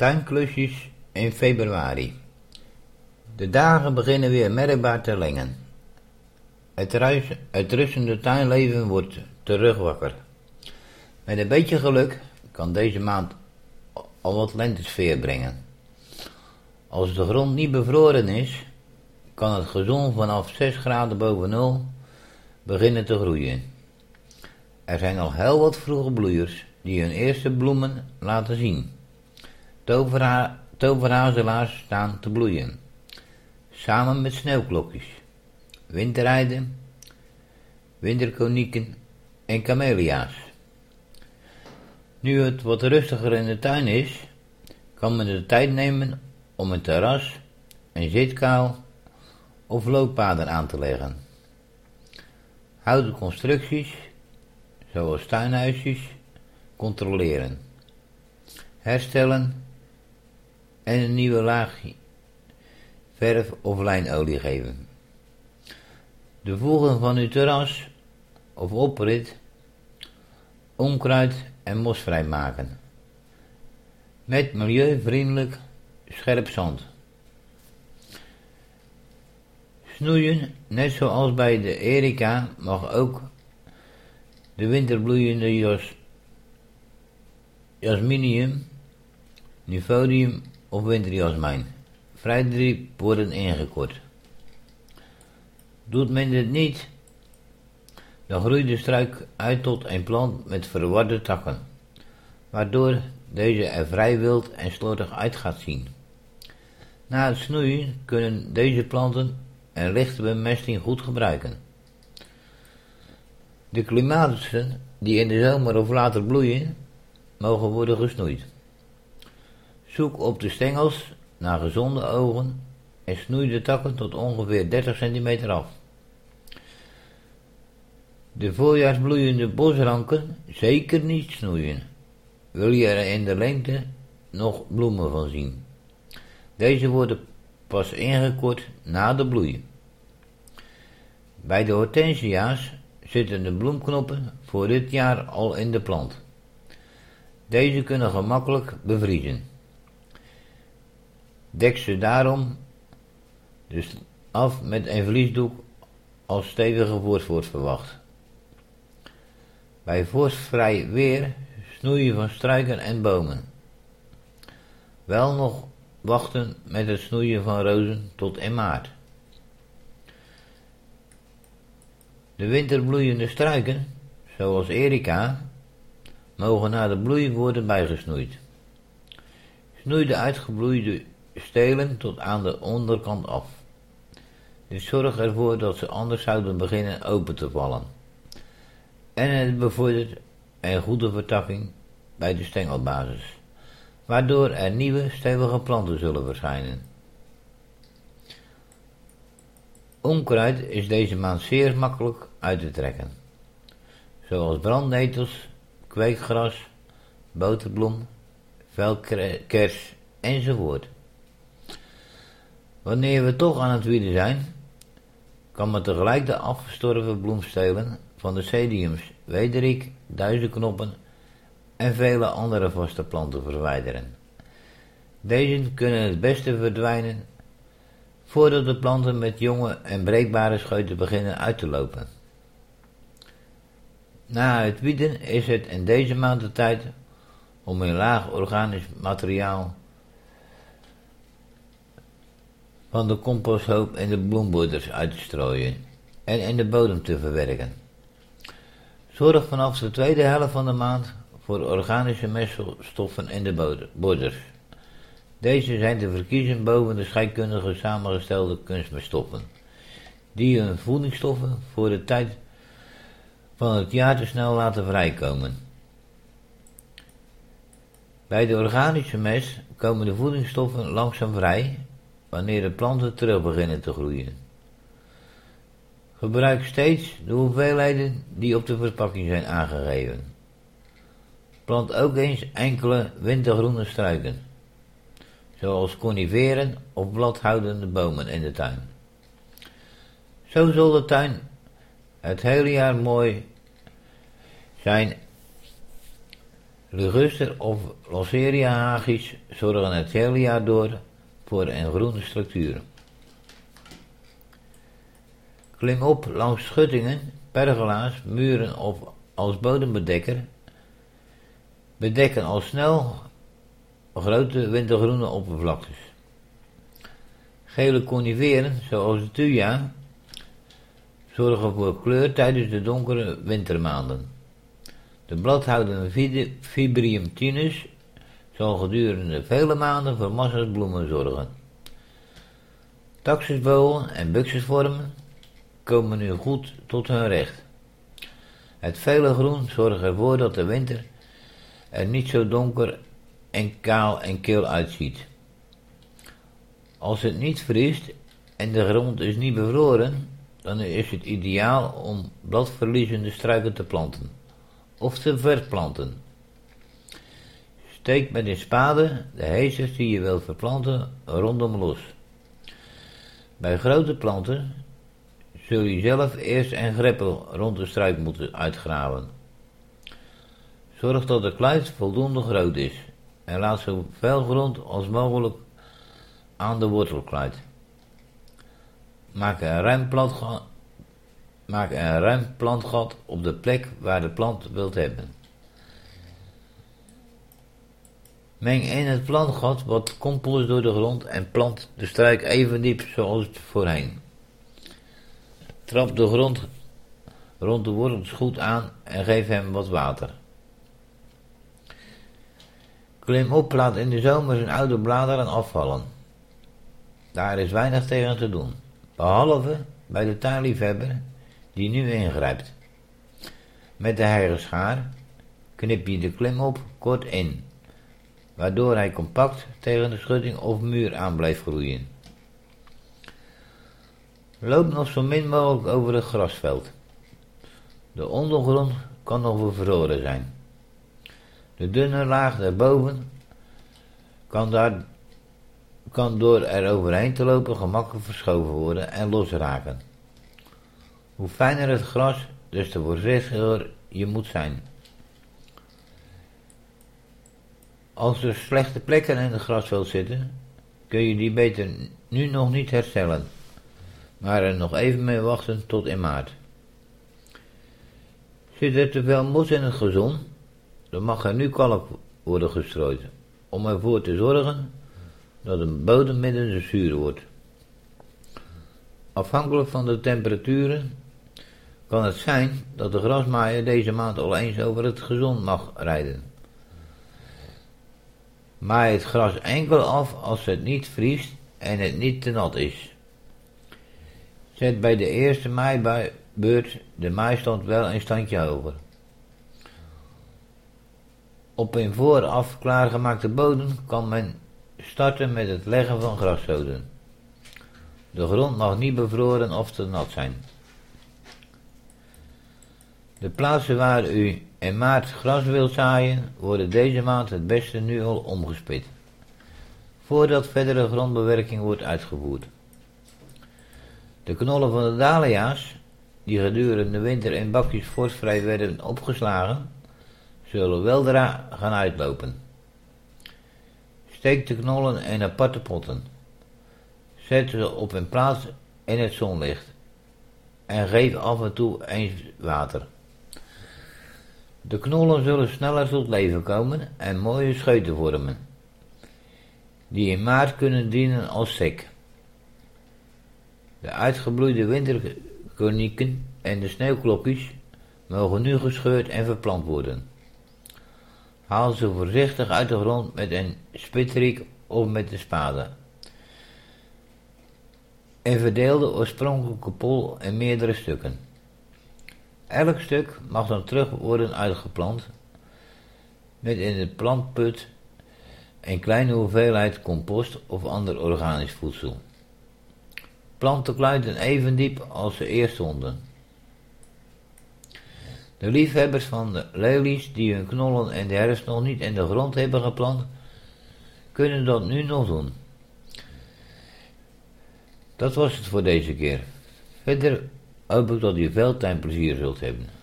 Tuinklusjes in februari. De dagen beginnen weer merkbaar te lengen. Het, het rustende tuinleven wordt terugwakker. Met een beetje geluk kan deze maand al wat lentesfeer brengen. Als de grond niet bevroren is, kan het gezond vanaf 6 graden boven nul beginnen te groeien. Er zijn al heel wat vroege bloeiers die hun eerste bloemen laten zien. Toverhazelaars staan te bloeien, samen met sneeuwklokjes, winterijden, winterkonieken en kamelia's. Nu het wat rustiger in de tuin is, kan men de tijd nemen om een terras, een zitkuil of looppaden aan te leggen. Houten constructies, zoals tuinhuisjes, controleren, herstellen en een nieuwe laag verf of lijnolie geven. De voegen van uw terras of oprit, onkruid en mosvrij maken. Met milieuvriendelijk scherp zand. Snoeien, net zoals bij de Erika, mag ook de winterbloeiende jas, jasminium, nifodium of winterjasmijn. Vrijdriep worden ingekort. Doet men dit niet, dan groeit de struik uit tot een plant met verwarde takken, waardoor deze er vrij wild en slordig uit gaat zien. Na het snoeien kunnen deze planten een lichte bemesting goed gebruiken. De klimatussen die in de zomer of later bloeien, mogen worden gesnoeid. Zoek op de stengels naar gezonde ogen en snoei de takken tot ongeveer 30 cm af. De voorjaarsbloeiende bosranken zeker niet snoeien. Wil je er in de lengte nog bloemen van zien? Deze worden pas ingekort na de bloei. Bij de hortensia's zitten de bloemknoppen voor dit jaar al in de plant. Deze kunnen gemakkelijk bevriezen. Dek ze daarom dus af met een vliesdoek als stevige vorst wordt verwacht. Bij vorstvrij weer snoeien van struiken en bomen. Wel nog wachten met het snoeien van rozen tot in maart. De winterbloeiende struiken, zoals Erika, mogen na de bloei worden bijgesnoeid. Snoei de uitgebloeide stelen tot aan de onderkant af. Dit zorgt ervoor dat ze anders zouden beginnen open te vallen. En het bevordert een goede vertakking bij de stengelbasis, waardoor er nieuwe stevige planten zullen verschijnen. Onkruid is deze maand zeer makkelijk uit te trekken, zoals brandnetels, kweekgras, boterbloem, velkers enzovoort. Wanneer we toch aan het wieden zijn, kan men tegelijk de afgestorven bloemstelen van de cediums, wederik, duizenknoppen en vele andere vaste planten verwijderen. Deze kunnen het beste verdwijnen voordat de planten met jonge en breekbare scheuten beginnen uit te lopen. Na het wieden is het in deze maand de tijd om in laag organisch materiaal van de composthoop en de bloemborders uit te strooien en in de bodem te verwerken. Zorg vanaf de tweede helft van de maand voor organische meststoffen in de borders. Deze zijn te verkiezen boven de scheikundige samengestelde kunstmeststoffen, die hun voedingsstoffen voor de tijd van het jaar te snel laten vrijkomen. Bij de organische mest komen de voedingsstoffen langzaam vrij wanneer de planten terug beginnen te groeien. Gebruik steeds de hoeveelheden die op de verpakking zijn aangegeven. Plant ook eens enkele wintergroene struiken, zoals coniferen of bladhoudende bomen in de tuin. Zo zal de tuin het hele jaar mooi zijn Liguster of Losseria hagis zorgen het hele jaar door voor een groene structuur. Klim op langs schuttingen, pergola's, muren of als bodembedekker. Bedekken al snel grote wintergroene oppervlaktes. Gele coniferen, zoals de tuya, zorgen voor kleur tijdens de donkere wintermaanden. De bladhoudende Fibrium tinus zal gedurende vele maanden voor massa's bloemen zorgen. Taxusbogen en buxusvormen komen nu goed tot hun recht. Het vele groen zorgt ervoor dat de winter er niet zo donker en kaal en kil uitziet. Als het niet vriest en de grond is niet bevroren, dan is het ideaal om bladverliezende struiken te planten of te verplanten. Steek met een spade de heesters die je wilt verplanten rondom los. Bij grote planten zul je zelf eerst een greppel rond de struik moeten uitgraven. Zorg dat de kluit voldoende groot is en laat zoveel grond als mogelijk aan de wortelkluit. Maak een ruim maak een ruim plantgat op de plek waar de plant wilt hebben. Meng in het plantgat wat compost door de grond en plant de struik even diep zoals voorheen. Trap de grond rond de wortels goed aan en geef hem wat water. Klim op, laat in de zomer zijn oude bladeren afvallen. Daar is weinig tegen te doen, behalve bij de tuinliefhebber die nu ingrijpt. Met de heigerschaar knip je de klim op kort in, waardoor hij compact tegen de schutting of muur aan blijft groeien. Loop nog zo min mogelijk over het grasveld. De ondergrond kan nog bevroren zijn. De dunne laag daarboven kan, daar, kan door er overheen te lopen gemakkelijk verschoven worden en losraken. Hoe fijner het gras, des te voorzichtiger je moet zijn. Als er slechte plekken in het grasveld zitten, kun je die beter nu nog niet herstellen, maar er nog even mee wachten tot in maart. Zit er te veel mos in het gezond, dan mag er nu kalk worden gestrooid, om ervoor te zorgen dat een bodem minder zuur wordt. Afhankelijk van de temperaturen kan het zijn dat de grasmaaier deze maand al eens over het gezond mag rijden. Maai het gras enkel af als het niet vriest en het niet te nat is. Zet bij de eerste maaibeurt de maaistand wel een standje hoger. Op een vooraf klaargemaakte bodem kan men starten met het leggen van graszoden. De grond mag niet bevroren of te nat zijn. De plaatsen waar u in maart gras wilt zaaien, worden deze maand het beste nu al omgespit, voordat verdere grondbewerking wordt uitgevoerd. De knollen van de dahlia's, die gedurende de winter in bakjes vorstvrij werden opgeslagen, zullen weldra gaan uitlopen. Steek de knollen in aparte potten. Zet ze op een plaats in het zonlicht en geef af en toe eens water. De knollen zullen sneller tot leven komen en mooie scheuten vormen, die in maart kunnen dienen als sek. De uitgebloeide winterkonieken en de sneeuwklokjes mogen nu gescheurd en verplant worden. Haal ze voorzichtig uit de grond met een spitrik of met de spade. En verdeel de oorspronkelijke pol in meerdere stukken. Elk stuk mag dan terug worden uitgeplant met in de plantput een kleine hoeveelheid compost of ander organisch voedsel. Plant de kluiten even diep als ze eerst stonden. De liefhebbers van de lelies die hun knollen en de herfst nog niet in de grond hebben geplant, kunnen dat nu nog doen. Dat was het voor deze keer. Verder hoop dat u veel plezier zult hebben.